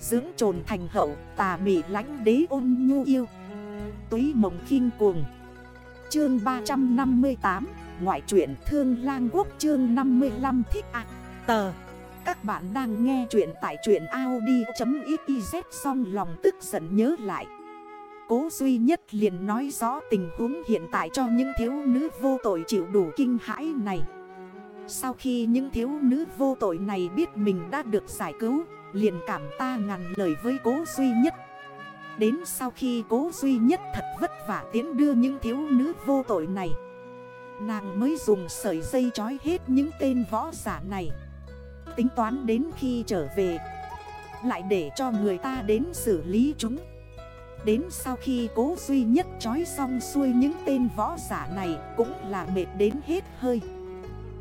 Dưỡng trồn thành hậu, tà mị lánh đế ôn nhu yêu. Túy mộng khinh cuồng. Chương 358 Ngoại truyện Thương Lang Quốc chương 55 thích ạ Tờ. Các bạn đang nghe chuyện tại truyện Audi.xyz xong lòng tức giận nhớ lại. Cố duy nhất liền nói rõ tình huống hiện tại cho những thiếu nữ vô tội chịu đủ kinh hãi này. Sau khi những thiếu nữ vô tội này biết mình đã được giải cứu Liền cảm ta ngàn lời với cố duy nhất. Đến sau khi cố duy nhất thật vất vả tiến đưa những thiếu nữ vô tội này, Nàng mới dùng sợi dây trói hết những tên võ giả này. Tính toán đến khi trở về, Lại để cho người ta đến xử lý chúng. Đến sau khi cố duy nhất trói xong xuôi những tên võ giả này Cũng là mệt đến hết hơi.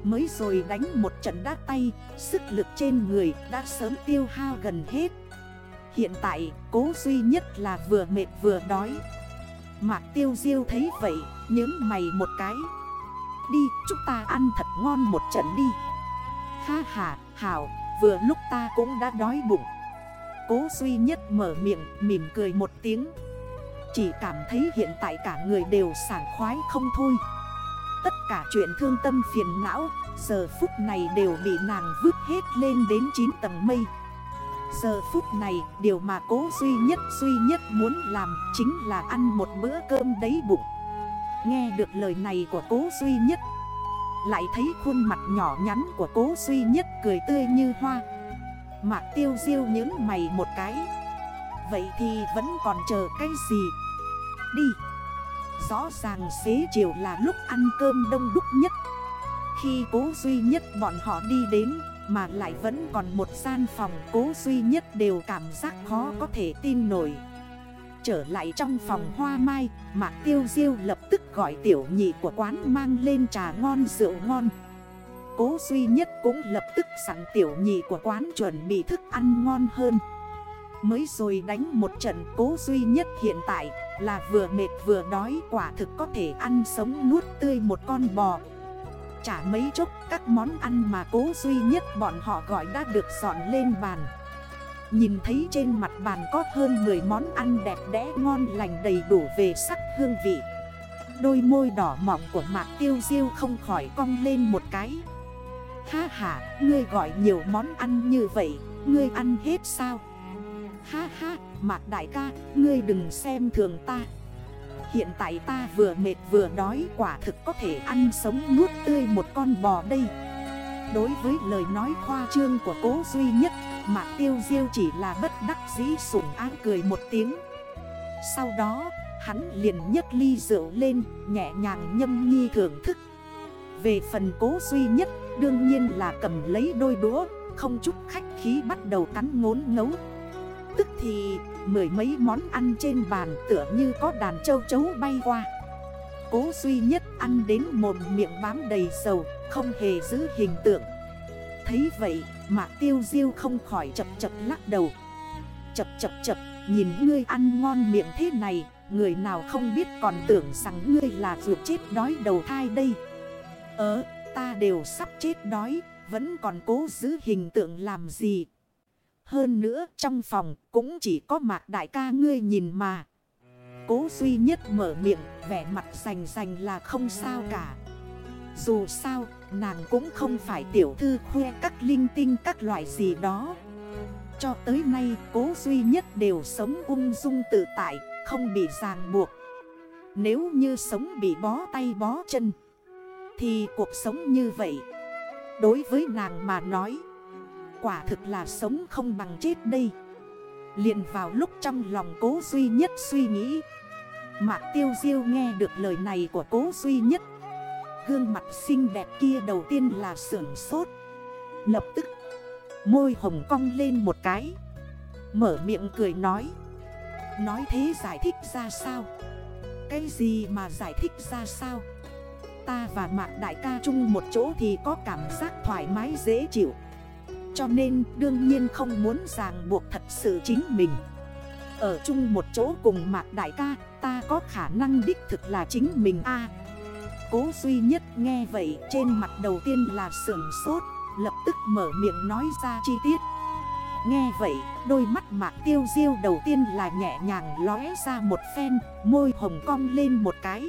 Mới rồi đánh một trận đá tay, Sức lực trên người đã sớm tiêu hao gần hết. Hiện tại, cố duy nhất là vừa mệt vừa đói. Mạc tiêu diêu thấy vậy Nhớ mày một cái. Đi, chúng ta ăn thật ngon một trận đi. Ha ha, hảo, Vừa lúc ta cũng đã đói bụng. Cố duy nhất mở miệng, mỉm cười một tiếng. Chỉ cảm thấy hiện tại cả người đều sảng khoái không thôi. Tất cả chuyện thương tâm phiền não, Giờ phút này đều bị nàng vứt hết lên đến 9 tầng mây. Giờ phút này, điều mà cố duy nhất duy nhất muốn làm Chính là ăn một bữa cơm đấy bụng. Nghe được lời này của cố duy nhất, Lại thấy khuôn mặt nhỏ nhắn của cố duy nhất cười tươi như hoa. Mạc tiêu diêu những mày một cái, Vậy thì vẫn còn chờ cái gì? Đi. Rõ ràng xế chiều là lúc ăn cơm đông đúc nhất. Khi cố duy nhất bọn họ đi đến, Mà lại vẫn còn một gian phòng cố duy nhất đều cảm giác khó có thể tin nổi. Trở lại trong phòng hoa mai, Mạc tiêu diêu lập tức gọi tiểu nhị của quán mang lên trà ngon, rượu ngon. Cố duy nhất cũng lập tức sẵn tiểu nhị của quán chuẩn bị thức ăn ngon hơn. Mới rồi đánh một trận cố duy nhất hiện tại là vừa mệt vừa đói quả thực có thể ăn sống nuốt tươi một con bò. Chả mấy chốc các món ăn mà cố duy nhất bọn họ gọi đã được dọn lên bàn. Nhìn thấy trên mặt bàn có hơn 10 món ăn đẹp đẽ ngon lành đầy đủ về sắc hương vị. Đôi môi đỏ mọng của mạc tiêu diêu không khỏi cong lên một cái. Ha ha, ngươi gọi nhiều món ăn như vậy, ngươi ăn hết sao? Ha ha, Mạc Đại ca, ngươi đừng xem thường ta. Hiện tại ta vừa mệt vừa đói quả thực có thể ăn sống nuốt tươi một con bò đây. Đối với lời nói khoa trương của cố duy nhất Mạc Tiêu Diêu chỉ là bất đắc dĩ sủng ác cười một tiếng. Sau đó hắn liền nhấc ly rượu lên nhẹ nhàng nhâm nhi thưởng thức. Về phần cố duy nhất đương nhiên là cầm lấy đôi đũa Không chút khách khí bắt đầu cắn ngốn ngấu. Tức thì, mười mấy món ăn trên bàn tựa như có đàn châu chấu bay qua. Cố duy nhất ăn đến mồm miệng bám đầy dầu, Không hề giữ hình tượng. Thấy vậy mà tiêu diêu không khỏi chập chập lắc đầu. Chập chập chập, nhìn ngươi ăn ngon miệng thế này, Người nào không biết còn tưởng rằng ngươi là ruột chết đói đầu thai đây. Ờ ta đều sắp chết đói, Vẫn còn cố giữ hình tượng làm gì? Hơn nữa, trong phòng cũng chỉ có mạc đại ca ngươi nhìn mà. Cố duy nhất mở miệng, vẻ mặt rành rành là không sao cả. Dù sao, nàng cũng không phải tiểu thư khoe các linh tinh các loại gì đó. Cho tới nay, cố duy nhất đều sống ung dung tự tại, Không bị ràng buộc. Nếu như sống bị bó tay bó chân, Thì cuộc sống như vậy, Đối với nàng mà nói Quả thực là sống không bằng chết đây. Liền vào lúc trong lòng cố duy nhất suy nghĩ. Mạc tiêu diêu nghe được lời này của cố duy nhất. Gương mặt xinh đẹp kia đầu tiên là sưởng sốt. Lập tức, Môi hồng cong lên một cái. Mở miệng cười nói. Nói thế giải thích ra sao? Cái gì mà giải thích ra sao? Ta và Mạc Đại ca chung một chỗ thì có cảm giác thoải mái, dễ chịu cho nên đương nhiên không muốn ràng buộc thật sự chính mình Ở chung một chỗ cùng Mạc Đại ca Ta có khả năng đích thực là chính mình a Cố duy nhất nghe vậy trên mặt đầu tiên là sưởng sốt Lập tức mở miệng nói ra chi tiết Nghe vậy, đôi mắt mạc tiêu diêu đầu tiên là nhẹ nhàng lóe ra một phen, môi hồng cong lên một cái.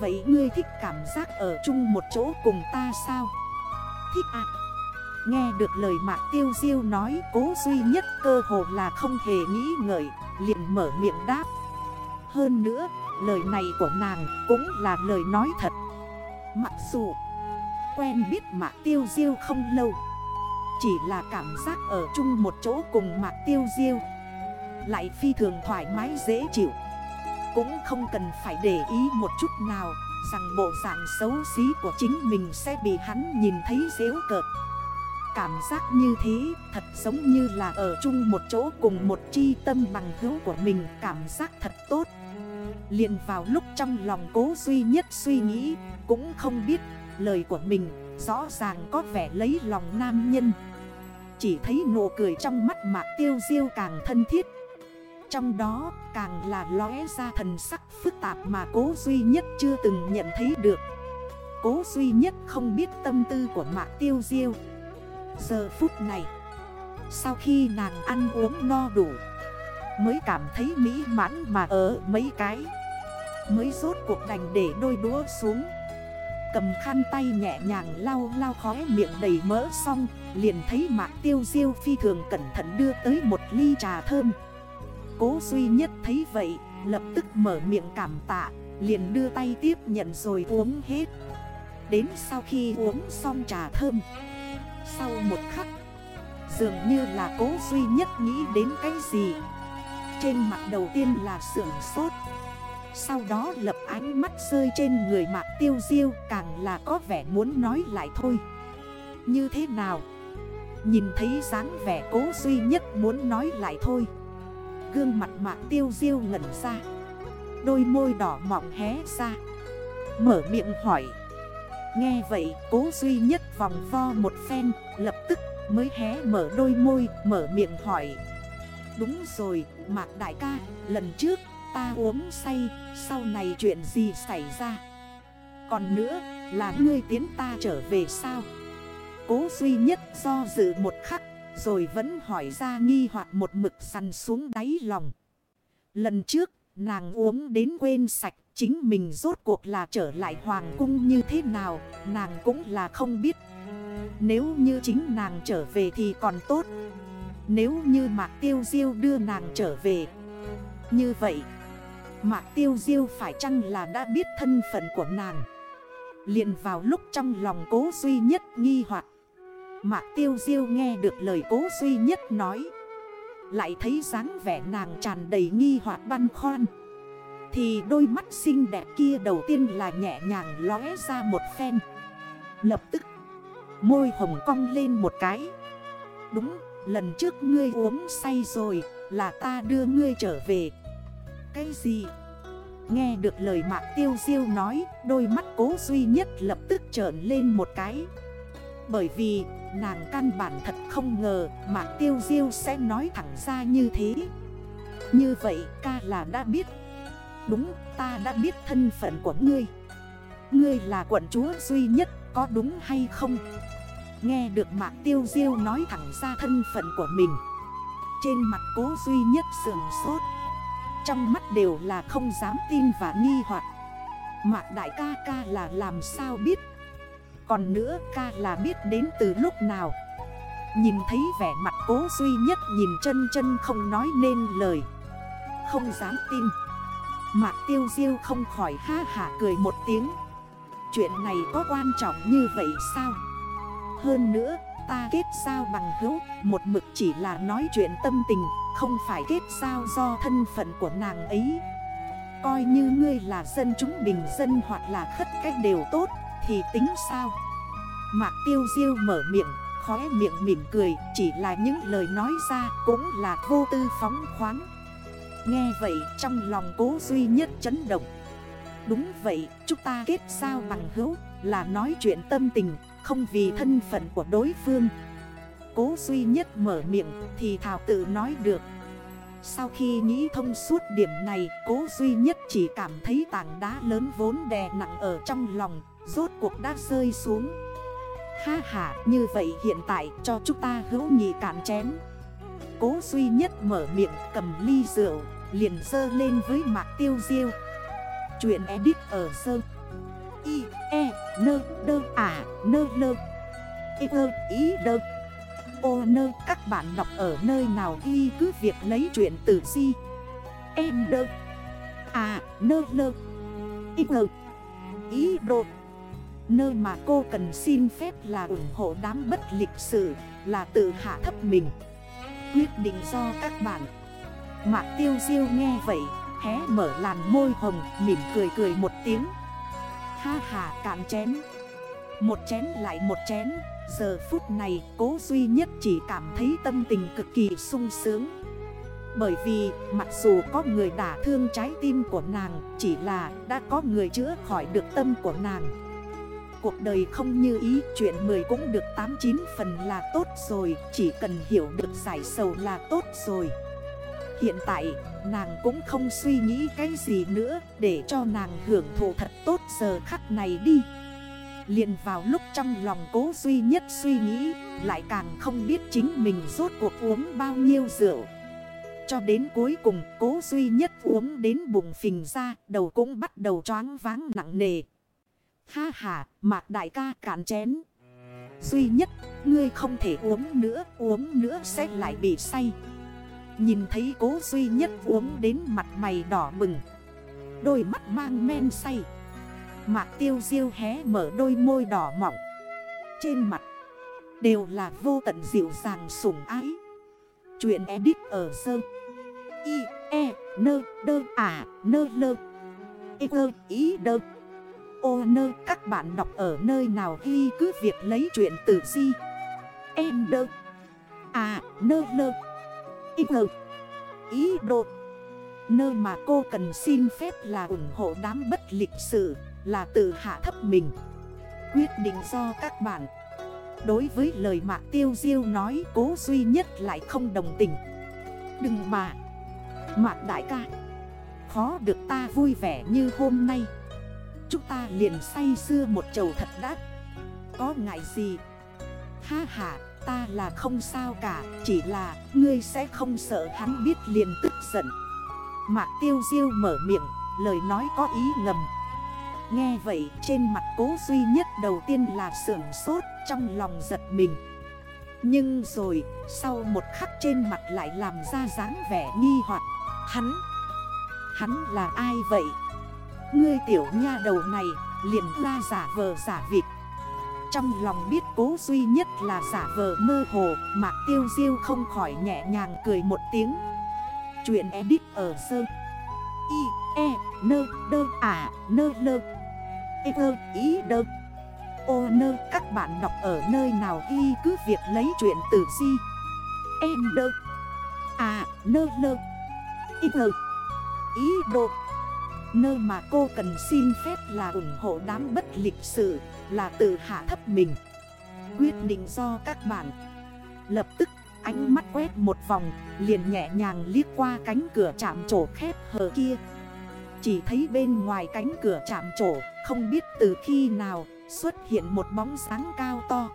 Vậy ngươi thích cảm giác ở chung một chỗ cùng ta sao? Thích à? Nghe được lời mạc tiêu diêu nói cố duy nhất cơ hồ là không hề nghĩ ngợi, liền mở miệng đáp. Hơn nữa, lời này của nàng cũng là lời nói thật. Mặc dù quen biết mạc tiêu diêu không lâu. Chỉ là cảm giác ở chung một chỗ cùng mạc tiêu diêu Lại phi thường thoải mái dễ chịu Cũng không cần phải để ý một chút nào Rằng bộ dạng xấu xí của chính mình sẽ bị hắn nhìn thấy dễu cợt Cảm giác như thế, thật giống như là ở chung một chỗ cùng một chi tâm bằng hữu của mình. Cảm giác thật tốt. Liền vào lúc trong lòng cố duy nhất suy nghĩ, Cũng không biết lời của mình rõ ràng có vẻ lấy lòng nam nhân. Chỉ thấy nụ cười trong mắt mạc tiêu diêu càng thân thiết. Trong đó, càng là lóe ra thần sắc phức tạp mà cố duy nhất chưa từng nhận thấy được. Cố duy nhất không biết tâm tư của mạc tiêu diêu. Giờ phút này, Sau khi nàng ăn uống no đủ, Mới cảm thấy mỹ mãn mà ở mấy cái, Mới rốt cuộc đành để đôi đũa xuống. Cầm khăn tay nhẹ nhàng lau lau khóe miệng đầy mỡ xong, Liền thấy mạc tiêu diêu phi thường cẩn thận đưa tới một ly trà thơm. Cố duy nhất thấy vậy, Lập tức mở miệng cảm tạ, Liền đưa tay tiếp nhận rồi uống hết. Đến sau khi uống xong trà thơm sau một khắc. Dường như là cố duy nhất nghĩ đến cái gì. Trên mặt đầu tiên là sưởng sốt. Sau đó lập ánh mắt rơi trên người mạc tiêu diêu, Càng là có vẻ muốn nói lại thôi. Như thế nào? Nhìn thấy dáng vẻ cố duy nhất muốn nói lại thôi. Gương mặt mạc tiêu diêu ngẩn ra. Đôi môi đỏ mọng hé ra. Mở miệng hỏi. Nghe vậy, cố duy nhất vòng vo một phen, Lập tức mới hé mở đôi môi, mở miệng hỏi. Đúng rồi, Mạc đại ca, lần trước Ta uống say, Sau này chuyện gì xảy ra? Còn nữa, là ngươi tiến ta trở về sao? Cố duy nhất do dự một khắc, Rồi vẫn hỏi ra nghi hoặc một mực săn xuống đáy lòng. Lần trước, nàng uống đến quên sạch Chính mình rốt cuộc là trở lại hoàng cung như thế nào, Nàng cũng là không biết. Nếu như chính nàng trở về thì còn tốt. Nếu như Mạc Tiêu Diêu đưa nàng trở về, Như vậy, Mạc tiêu diêu phải chăng là đã biết thân phận của nàng? Liền vào lúc trong lòng cố duy nhất nghi hoặc, Mạc tiêu diêu nghe được lời cố duy nhất nói, Lại thấy dáng vẻ nàng tràn đầy nghi hoặc băn khoăn. Thì đôi mắt xinh đẹp kia đầu tiên là nhẹ nhàng lóe ra một phen. Lập tức, Môi hồng cong lên một cái. Đúng, lần trước ngươi uống say rồi, Là ta đưa ngươi trở về. Cái gì? Nghe được lời mạc tiêu diêu nói, Đôi mắt cố duy nhất lập tức trởn lên một cái. Bởi vì, nàng căn bản thật không ngờ Mạc tiêu diêu sẽ nói thẳng ra như thế. Như vậy, ca là đã biết Đúng, ta đã biết thân phận của ngươi. Ngươi là quận chúa duy nhất, có đúng hay không? Nghe được mạc tiêu diêu nói thẳng ra thân phận của mình. Trên mặt cố duy nhất sườn sốt. Trong mắt đều là không dám tin và nghi hoặc. Mạc đại ca ca là làm sao biết? Còn nữa, ca là biết đến từ lúc nào? Nhìn thấy vẻ mặt cố duy nhất nhìn chân chân không nói nên lời. Không dám tin. Mạc tiêu diêu không khỏi ha hả cười một tiếng. Chuyện này có quan trọng như vậy sao? Hơn nữa, ta kết sao bằng hữu, Một mực chỉ là nói chuyện tâm tình, Không phải kết sao do thân phận của nàng ấy. Coi như ngươi là dân chúng bình dân hoặc là khất cách đều tốt, Thì tính sao? Mạc tiêu diêu mở miệng, Khóe miệng mỉm cười, Chỉ là những lời nói ra Cũng là vô tư phóng khoáng. Nghe vậy trong lòng cố duy nhất chấn động. Đúng vậy, chúng ta kết sao bằng hữu Là nói chuyện tâm tình, không vì thân phận của đối phương. Cố duy nhất mở miệng thì Thảo tự nói được. Sau khi nghĩ thông suốt điểm này, Cố duy nhất chỉ cảm thấy tảng đá lớn vốn đè nặng ở trong lòng, Rốt cuộc đã rơi xuống. Ha ha, như vậy hiện tại cho chúng ta hữu nhị cạn chén cố duy nhất mở miệng cầm ly rượu Liền dơ lên với mạc tiêu diêu. Chuyện edit ở dơ. Y, E, Nơ, Đơ, à Nơ, Lơ Y, Ơ, Ý, Đơ Ô nơ các bạn đọc ở nơi nào ghi cứ việc lấy chuyện từ si Em đơ À nơ lơ Y Ơ, Ý đồ Nơi mà cô cần xin phép là ủng hộ đám bất lịch sử Là tự hạ thấp mình. Quyết định do các bạn. Mạc tiêu diêu nghe vậy, Hé mở làn môi hồng, Mỉm cười cười một tiếng. Ha ha, cạn chén. Một chén lại một chén. Giờ phút này, cố duy nhất chỉ cảm thấy tâm tình cực kỳ sung sướng. Bởi vì, mặc dù có người đả thương trái tim của nàng, Chỉ là đã có người chữa khỏi được tâm của nàng. Cuộc đời không như ý, chuyện 10 cũng được 89 phần là tốt rồi, Chỉ cần hiểu được giải sầu là tốt rồi. Hiện tại, nàng cũng không suy nghĩ cái gì nữa, Để cho nàng hưởng thụ thật tốt giờ khắc này đi. Liền vào lúc trong lòng cố duy nhất suy nghĩ, Lại càng không biết chính mình rốt cuộc uống bao nhiêu rượu. Cho đến cuối cùng, cố duy nhất uống đến bụng phình ra, Đầu cũng bắt đầu choáng váng nặng nề. Ha ha mạc đại ca cạn chén. Duy nhất ngươi không thể uống nữa Uống nữa sẽ lại bị say. Nhìn thấy cố duy nhất uống đến mặt mày đỏ bừng. Đôi mắt mang men say. Mạc tiêu diêu hé mở đôi môi đỏ mỏng Trên mặt Đều là vô tận dịu dàng sủng ái. Chuyện edit ở sơ. Y, E, nơ, đơ, à, nơ, lơ E, ơ, ý, đơ Ô nơ các bạn đọc ở nơi nào ghi cứ việc lấy chuyện từ si Em đơ. À, nơ, nơ Y, ngờ. Ý, đồ. Nơi mà cô cần xin phép là ủng hộ đám bất lịch sự là tự hạ thấp mình. Quyết định do các bạn. Đối với lời mạc tiêu diêu nói cố duy nhất lại không đồng tình. Đừng mà. Mạc đại ca. Khó được ta vui vẻ như hôm nay. Chúng ta liền say xưa một chầu thật đắt. Có ngại gì? Ha ha ta là không sao cả Chỉ là ngươi sẽ không sợ hắn biết liền tức giận. Mạc tiêu diêu mở miệng Lời nói có ý ngầm. Nghe vậy trên mặt cố duy nhất đầu tiên là sưởng sốt trong lòng giật mình. Nhưng rồi sau một khắc trên mặt lại làm ra dáng vẻ nghi hoặc. Hắn, hắn là ai vậy? Ngươi tiểu nha đầu này liền ra giả vờ giả vịt. Trong lòng biết cố duy nhất là giả vờ mơ hồ Mạc tiêu diêu không khỏi nhẹ nhàng cười một tiếng. Chuyện edit ở sơ. Y, E, nơ, đơ, à nơ, lơ E, ơ ý đơ Ô nơ các bạn đọc ở nơi nào ghi cứ việc lấy chuyện từ si. Em đơ À nơ lơ E, ơ Ý đô Nơi mà cô cần xin phép là ủng hộ đám bất lịch sự, Là tự hạ thấp mình. Quyết định do các bạn. Lập tức, ánh mắt quét một vòng, Liền nhẹ nhàng liếc qua cánh cửa chạm trổ khép hờ kia. Chỉ thấy bên ngoài cánh cửa chạm trổ, không biết từ khi nào xuất hiện một bóng sáng cao to.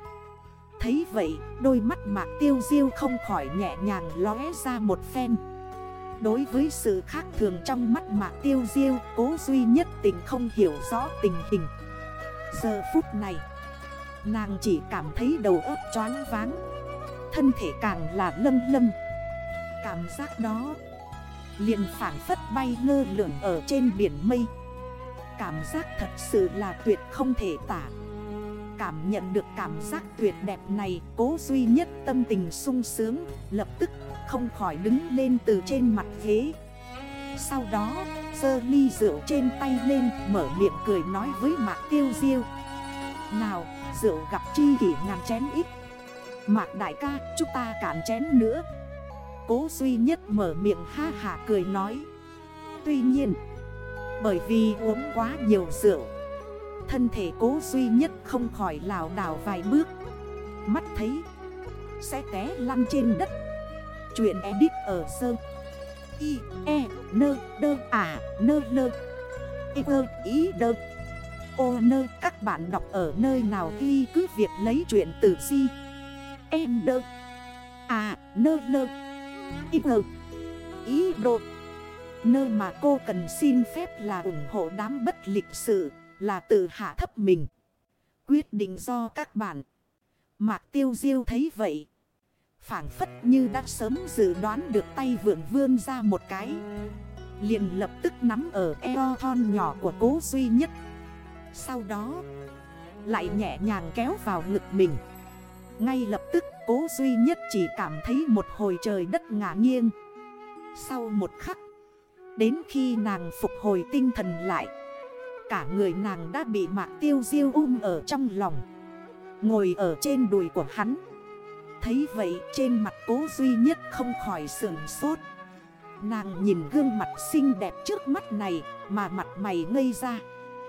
Thấy vậy, đôi mắt mạc tiêu diêu không khỏi nhẹ nhàng lóe ra một phen. Đối với sự khác thường trong mắt mạc tiêu diêu Cố duy nhất tình không hiểu rõ tình hình. Giờ phút này, Nàng chỉ cảm thấy đầu óc choáng váng, Thân thể càng là lâm lâm. Cảm giác đó liền phản phất bay lơ lửng ở trên biển mây. Cảm giác thật sự là tuyệt không thể tả. Cảm nhận được cảm giác tuyệt đẹp này, Cố duy nhất tâm tình sung sướng, Lập tức không khỏi đứng lên từ trên mặt ghế. Sau đó, sơ ly rượu trên tay lên, Mở miệng cười nói với mạc tiêu diêu. Nào, rượu gặp chi kỷ ngàn chén ít. Mạc đại ca, chúng ta cạn chén nữa. Cố duy nhất mở miệng ha hà cười nói. Tuy nhiên, bởi vì uống quá nhiều rượu, Thân thể cố duy nhất không khỏi lào đảo vài bước. Mắt thấy Sẽ té lăn trên đất. Chuyện edit ở sơ Y, E, nơ, đơ, à, nơ, lơ Y, ơ, ý, đơ Ô nơ các bạn đọc ở nơi nào ghi cứ việc lấy chuyện từ si Em đơ À, nơ, lơ Ý Ơ, Ý đồ Nơi mà cô cần xin phép là ủng hộ đám bất lịch sự Là tự hạ thấp mình. Quyết định do các bạn. Mạc tiêu diêu thấy vậy phản phất như đã sớm dự đoán được tay vượng vươn ra một cái. Liền lập tức nắm ở eo thon nhỏ của cố duy nhất. Sau đó, lại nhẹ nhàng kéo vào ngực mình. Ngay lập tức, cố duy nhất chỉ cảm thấy một hồi trời đất ngả nghiêng. Sau một khắc, Đến khi nàng phục hồi tinh thần lại, Cả người nàng đã bị mạc tiêu diêu um ở trong lòng. Ngồi ở trên đùi của hắn Thấy vậy trên mặt cố duy nhất không khỏi sườn sốt. Nàng nhìn gương mặt xinh đẹp trước mắt này mà mặt mày ngây ra.